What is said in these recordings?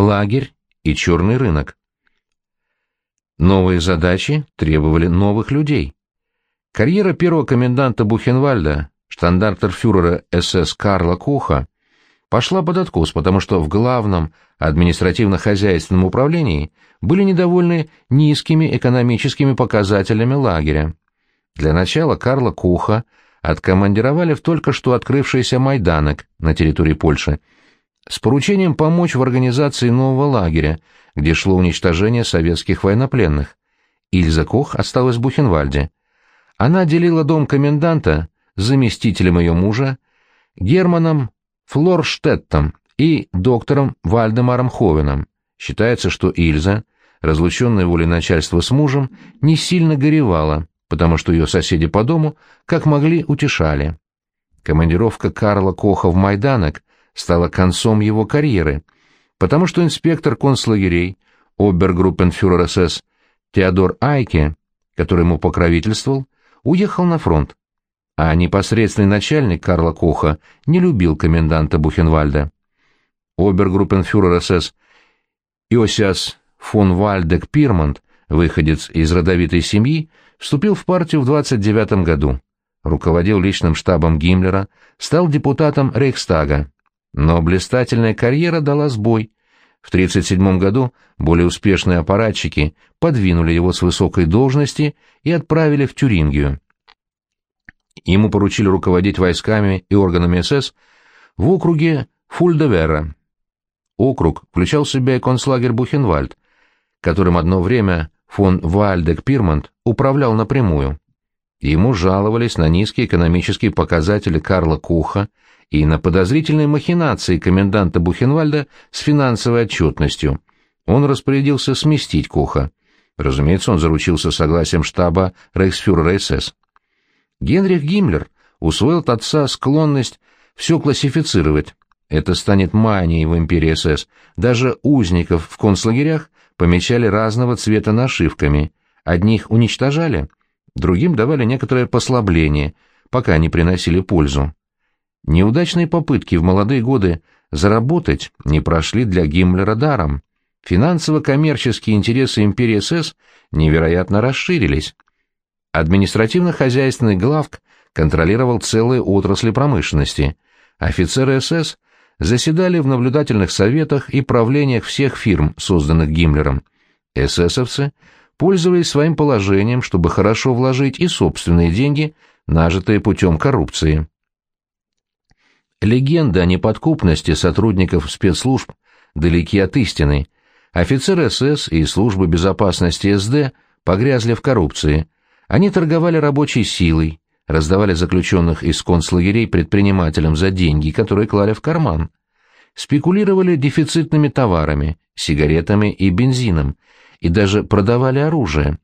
лагерь и черный рынок. Новые задачи требовали новых людей. Карьера первого коменданта Бухенвальда, штандартер-фюрера СС Карла Куха, пошла под откос, потому что в главном административно-хозяйственном управлении были недовольны низкими экономическими показателями лагеря. Для начала Карла Куха откомандировали в только что открывшийся Майданок на территории Польши с поручением помочь в организации нового лагеря, где шло уничтожение советских военнопленных. Ильза Кох осталась в Бухенвальде. Она делила дом коменданта с заместителем ее мужа, Германом Флорштеттом и доктором Вальдемаром Ховеном. Считается, что Ильза, разлученная волей начальства с мужем, не сильно горевала, потому что ее соседи по дому, как могли, утешали. Командировка Карла Коха в Майданок стала концом его карьеры — потому что инспектор концлагерей, обергруппенфюрер СС Теодор Айке, который ему покровительствовал, уехал на фронт, а непосредственный начальник Карла Коха не любил коменданта Бухенвальда. Обергруппенфюрер СС Иосиас фон Вальдек Пирмонт, выходец из родовитой семьи, вступил в партию в 29 году, руководил личным штабом Гиммлера, стал депутатом Рейхстага. Но блистательная карьера дала сбой. В 1937 году более успешные аппаратчики подвинули его с высокой должности и отправили в Тюрингию. Ему поручили руководить войсками и органами СС в округе Фульдевера. Округ включал в себя и концлагерь Бухенвальд, которым одно время фон Вальдек-Пирмонт управлял напрямую. Ему жаловались на низкие экономические показатели Карла Куха и на подозрительные махинации коменданта Бухенвальда с финансовой отчетностью. Он распорядился сместить Куха. Разумеется, он заручился согласием штаба рейхсфюрера СС. Генрих Гиммлер усвоил от отца склонность все классифицировать. Это станет манией в империи СС. Даже узников в концлагерях помечали разного цвета нашивками. Одних уничтожали, другим давали некоторое послабление, пока не приносили пользу. Неудачные попытки в молодые годы заработать не прошли для Гиммлера даром. Финансово-коммерческие интересы империи СС невероятно расширились. Административно-хозяйственный главк контролировал целые отрасли промышленности. Офицеры СС заседали в наблюдательных советах и правлениях всех фирм, созданных Гиммлером. ССовцы пользовались своим положением, чтобы хорошо вложить и собственные деньги, нажитые путем коррупции. Легенды о неподкупности сотрудников спецслужб далеки от истины. Офицеры СС и службы безопасности СД погрязли в коррупции. Они торговали рабочей силой, раздавали заключенных из концлагерей предпринимателям за деньги, которые клали в карман. Спекулировали дефицитными товарами, сигаретами и бензином, и даже продавали оружие.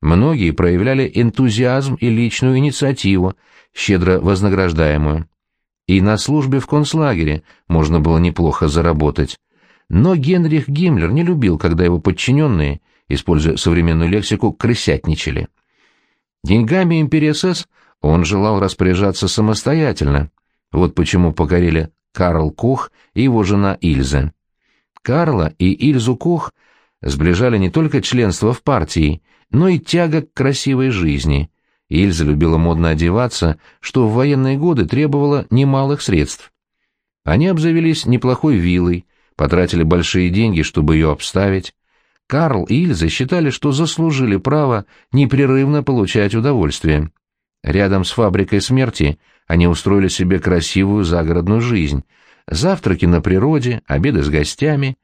Многие проявляли энтузиазм и личную инициативу, щедро вознаграждаемую и на службе в концлагере можно было неплохо заработать. Но Генрих Гиммлер не любил, когда его подчиненные, используя современную лексику, крысятничали. Деньгами империи СС он желал распоряжаться самостоятельно. Вот почему покорили Карл Кох и его жена Ильза. Карла и Ильзу Кох сближали не только членство в партии, но и тяга к красивой жизни — Ильза любила модно одеваться, что в военные годы требовало немалых средств. Они обзавелись неплохой виллой, потратили большие деньги, чтобы ее обставить. Карл и Ильза считали, что заслужили право непрерывно получать удовольствие. Рядом с фабрикой смерти они устроили себе красивую загородную жизнь. Завтраки на природе, обеды с гостями.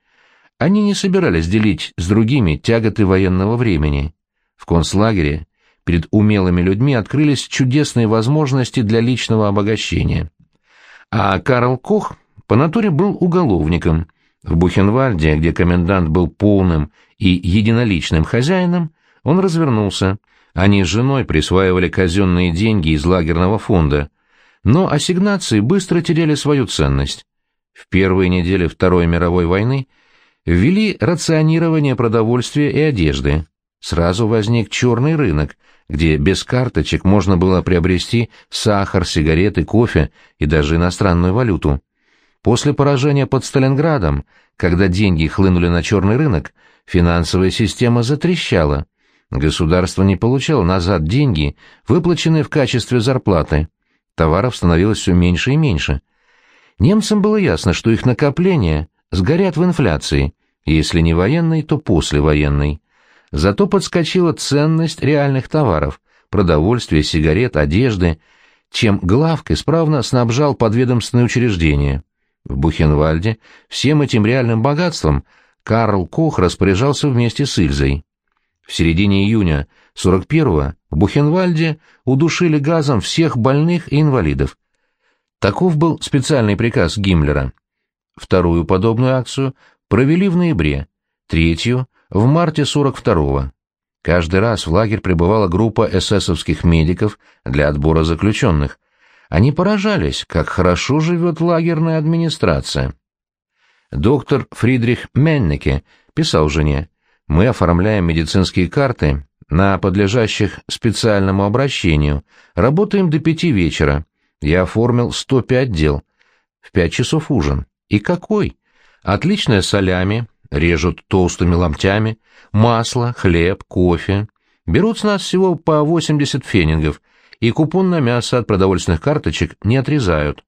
Они не собирались делить с другими тяготы военного времени. В концлагере перед умелыми людьми открылись чудесные возможности для личного обогащения. А Карл Кох по натуре был уголовником. В Бухенвальде, где комендант был полным и единоличным хозяином, он развернулся. Они с женой присваивали казенные деньги из лагерного фонда, но ассигнации быстро теряли свою ценность. В первые недели Второй мировой войны ввели рационирование продовольствия и одежды. Сразу возник черный рынок, где без карточек можно было приобрести сахар, сигареты, кофе и даже иностранную валюту. После поражения под Сталинградом когда деньги хлынули на черный рынок, финансовая система затрещала. Государство не получало назад деньги, выплаченные в качестве зарплаты. Товаров становилось все меньше и меньше. Немцам было ясно, что их накопления сгорят в инфляции, если не военной, то послевоенной. Зато подскочила ценность реальных товаров – продовольствия, сигарет, одежды, чем главк исправно снабжал подведомственные учреждения. В Бухенвальде всем этим реальным богатством Карл Кох распоряжался вместе с Ильзой. В середине июня 41-го в Бухенвальде удушили газом всех больных и инвалидов. Таков был специальный приказ Гиммлера. Вторую подобную акцию провели в ноябре, третью — в марте 42-го. Каждый раз в лагерь прибывала группа эсэсовских медиков для отбора заключенных. Они поражались, как хорошо живет лагерная администрация. Доктор Фридрих Меннеке писал жене, «Мы оформляем медицинские карты на подлежащих специальному обращению, работаем до пяти вечера. Я оформил 105 дел. В пять часов ужин. И какой? Отличное солями, режут толстыми ломтями, масло, хлеб, кофе. Берут с нас всего по 80 фенингов, и купон на мясо от продовольственных карточек не отрезают.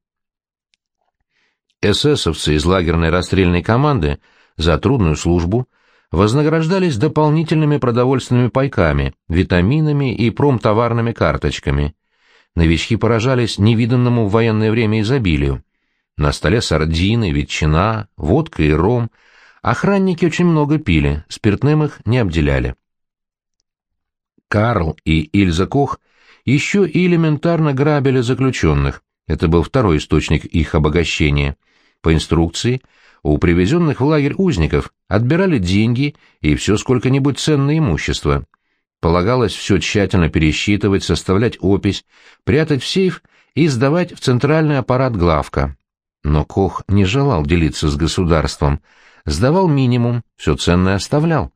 Эсэсовцы из лагерной расстрельной команды за трудную службу вознаграждались дополнительными продовольственными пайками, витаминами и промтоварными карточками. Новички поражались невиданному в военное время изобилию. На столе сардины, ветчина, водка и ром. Охранники очень много пили, спиртным их не обделяли. Карл и Ильза Кох еще и элементарно грабили заключенных. Это был второй источник их обогащения. По инструкции, у привезенных в лагерь узников отбирали деньги и все сколько-нибудь ценное имущество. Полагалось все тщательно пересчитывать, составлять опись, прятать в сейф и сдавать в центральный аппарат главка. Но Кох не желал делиться с государством, сдавал минимум, все ценное оставлял.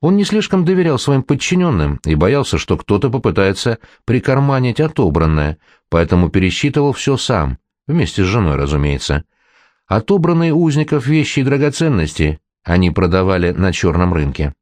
Он не слишком доверял своим подчиненным и боялся, что кто-то попытается прикарманить отобранное, поэтому пересчитывал все сам, вместе с женой, разумеется. Отобранные узников вещи и драгоценности они продавали на черном рынке.